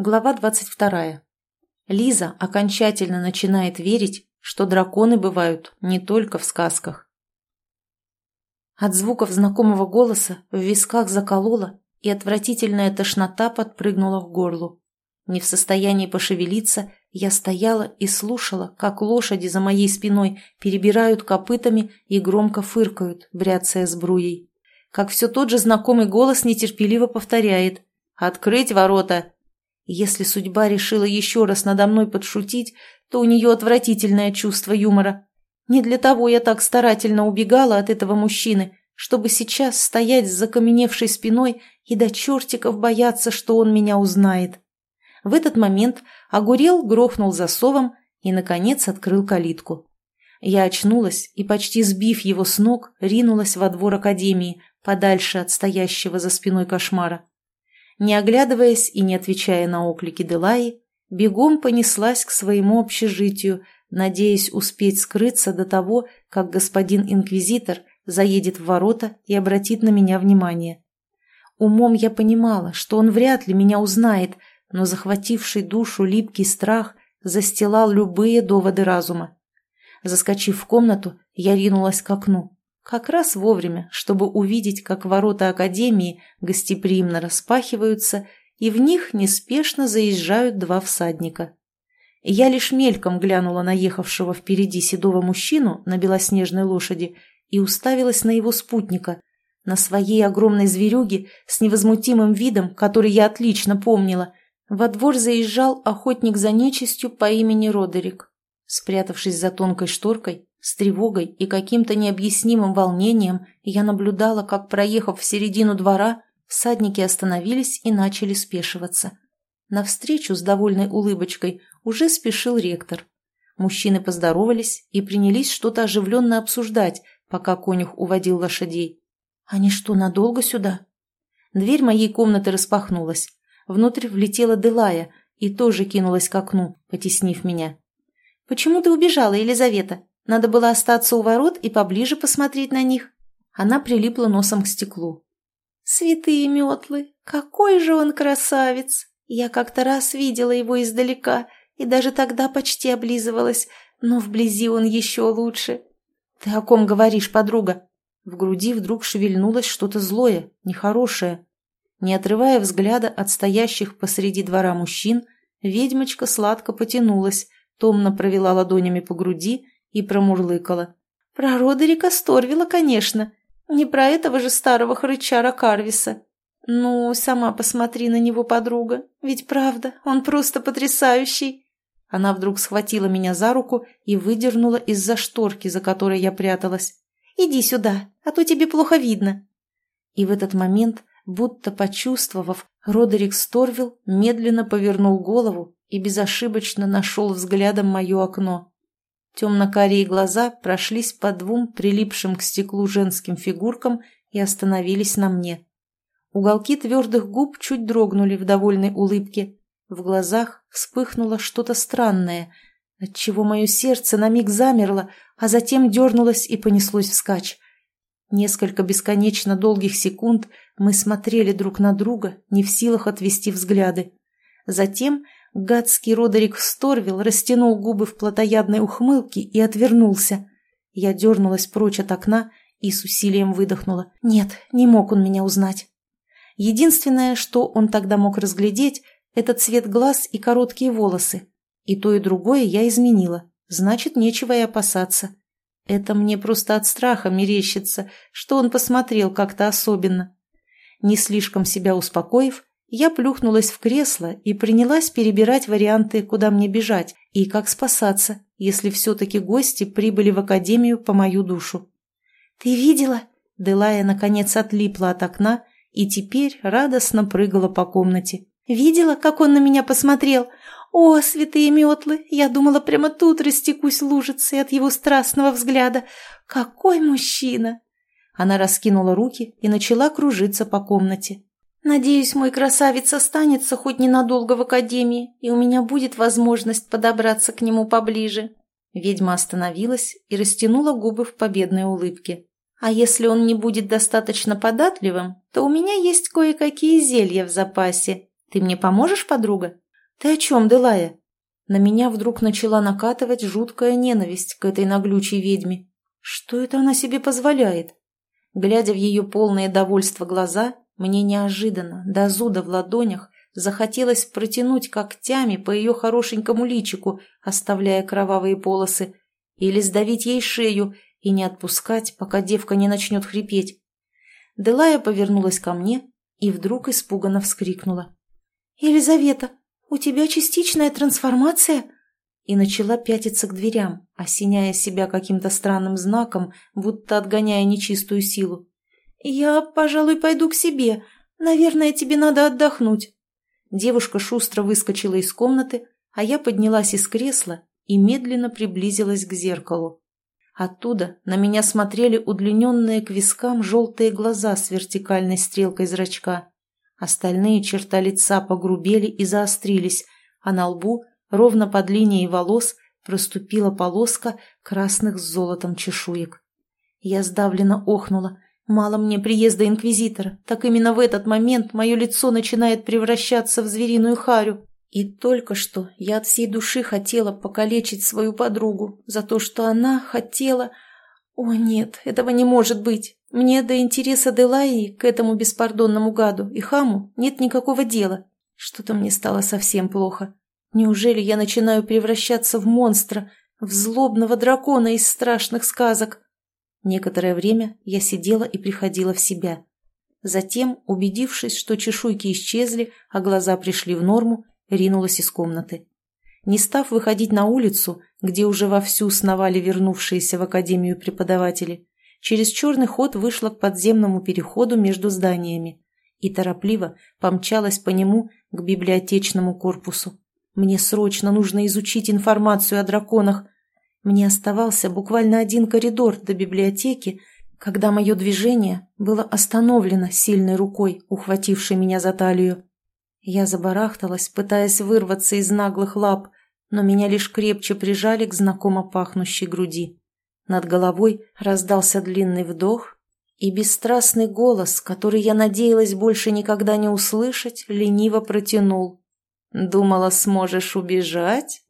Глава 22. Лиза окончательно начинает верить, что драконы бывают не только в сказках. От звуков знакомого голоса в висках заколола, и отвратительная тошнота подпрыгнула к горлу. Не в состоянии пошевелиться, я стояла и слушала, как лошади за моей спиной перебирают копытами и громко фыркают, бряцая сбруей. Как все тот же знакомый голос нетерпеливо повторяет «Открыть ворота!» Если судьба решила еще раз надо мной подшутить, то у нее отвратительное чувство юмора. Не для того я так старательно убегала от этого мужчины, чтобы сейчас стоять с закаменевшей спиной и до чертиков бояться, что он меня узнает. В этот момент огурел грохнул засовом и, наконец, открыл калитку. Я очнулась и, почти сбив его с ног, ринулась во двор академии, подальше от стоящего за спиной кошмара. Не оглядываясь и не отвечая на оклики Делаи, бегом понеслась к своему общежитию, надеясь успеть скрыться до того, как господин инквизитор заедет в ворота и обратит на меня внимание. Умом я понимала, что он вряд ли меня узнает, но захвативший душу липкий страх застилал любые доводы разума. Заскочив в комнату, я ринулась к окну. Как раз вовремя, чтобы увидеть, как ворота Академии гостеприимно распахиваются, и в них неспешно заезжают два всадника. Я лишь мельком глянула на ехавшего впереди седого мужчину на белоснежной лошади и уставилась на его спутника, на своей огромной зверюге с невозмутимым видом, который я отлично помнила. Во двор заезжал охотник за нечистью по имени Родерик. Спрятавшись за тонкой шторкой, с тревогой и каким-то необъяснимым волнением я наблюдала, как, проехав в середину двора, всадники остановились и начали спешиваться. Навстречу с довольной улыбочкой уже спешил ректор. Мужчины поздоровались и принялись что-то оживленно обсуждать, пока конюх уводил лошадей. «Они что, надолго сюда?» Дверь моей комнаты распахнулась. Внутрь влетела Делая и тоже кинулась к окну, потеснив меня. «Почему ты убежала, Елизавета? Надо было остаться у ворот и поближе посмотреть на них. Она прилипла носом к стеклу. «Святые метлы! Какой же он красавец! Я как-то раз видела его издалека и даже тогда почти облизывалась, но вблизи он еще лучше. Ты о ком говоришь, подруга?» В груди вдруг шевельнулось что-то злое, нехорошее. Не отрывая взгляда от стоящих посреди двора мужчин, ведьмочка сладко потянулась, томно провела ладонями по груди и промурлыкала. «Про Родерика Сторвила, конечно. Не про этого же старого хрычара Карвиса. Ну, сама посмотри на него, подруга. Ведь правда, он просто потрясающий». Она вдруг схватила меня за руку и выдернула из-за шторки, за которой я пряталась. «Иди сюда, а то тебе плохо видно». И в этот момент, будто почувствовав, Родерик Сторвил медленно повернул голову и безошибочно нашел взглядом мое окно. Темно-карие глаза прошлись по двум прилипшим к стеклу женским фигуркам и остановились на мне. Уголки твердых губ чуть дрогнули в довольной улыбке. В глазах вспыхнуло что-то странное, отчего мое сердце на миг замерло, а затем дернулось и понеслось вскачь. Несколько бесконечно долгих секунд мы смотрели друг на друга, не в силах отвести взгляды. Затем Гадский Родерик Сторвил растянул губы в плотоядной ухмылке и отвернулся. Я дернулась прочь от окна и с усилием выдохнула. Нет, не мог он меня узнать. Единственное, что он тогда мог разглядеть, это цвет глаз и короткие волосы. И то, и другое я изменила. Значит, нечего и опасаться. Это мне просто от страха мерещится, что он посмотрел как-то особенно. Не слишком себя успокоив, я плюхнулась в кресло и принялась перебирать варианты, куда мне бежать и как спасаться, если все-таки гости прибыли в академию по мою душу. «Ты видела?» Делая, наконец, отлипла от окна и теперь радостно прыгала по комнате. «Видела, как он на меня посмотрел? О, святые метлы! Я думала, прямо тут растекусь лужицей от его страстного взгляда. Какой мужчина!» Она раскинула руки и начала кружиться по комнате. Надеюсь, мой красавец останется хоть ненадолго в академии, и у меня будет возможность подобраться к нему поближе. Ведьма остановилась и растянула губы в победной улыбке. А если он не будет достаточно податливым, то у меня есть кое-какие зелья в запасе. Ты мне поможешь, подруга? «Ты о чем, Делая?» На меня вдруг начала накатывать жуткая ненависть к этой наглючей ведьме. Что это она себе позволяет? Глядя в ее полное довольство глаза, мне неожиданно, до зуда в ладонях, захотелось протянуть когтями по ее хорошенькому личику, оставляя кровавые полосы, или сдавить ей шею и не отпускать, пока девка не начнет хрипеть. Делая повернулась ко мне и вдруг испуганно вскрикнула. «Елизавета, у тебя частичная трансформация?» И начала пятиться к дверям, осеняя себя каким-то странным знаком, будто отгоняя нечистую силу. «Я, пожалуй, пойду к себе. Наверное, тебе надо отдохнуть». Девушка шустро выскочила из комнаты, а я поднялась из кресла и медленно приблизилась к зеркалу. Оттуда на меня смотрели удлиненные к вискам желтые глаза с вертикальной стрелкой зрачка. Остальные черта лица погрубели и заострились, а на лбу, ровно под линией волос, проступила полоска красных с золотом чешуек. Я сдавленно охнула. Мало мне приезда инквизитора, так именно в этот момент мое лицо начинает превращаться в звериную харю. И только что я от всей души хотела покалечить свою подругу за то, что она хотела... О нет, этого не может быть. Мне до интереса Делайи к этому беспардонному гаду и хаму нет никакого дела. Что-то мне стало совсем плохо. Неужели я начинаю превращаться в монстра, в злобного дракона из страшных сказок? Некоторое время я сидела и приходила в себя. Затем, убедившись, что чешуйки исчезли, а глаза пришли в норму, ринулась из комнаты. Не став выходить на улицу, где уже вовсю сновали вернувшиеся в академию преподаватели, через черный ход вышла к подземному переходу между зданиями и торопливо помчалась по нему к библиотечному корпусу. Мне срочно нужно изучить информацию о драконах. Мне оставался буквально один коридор до библиотеки, когда мое движение было остановлено сильной рукой, ухватившей меня за талию. Я забарахталась, пытаясь вырваться из наглых лап, но меня лишь крепче прижали к знакомо пахнущей груди. Над головой раздался длинный вдох, и бесстрастный голос, который я надеялась больше никогда не услышать, лениво протянул. «Думала, сможешь убежать,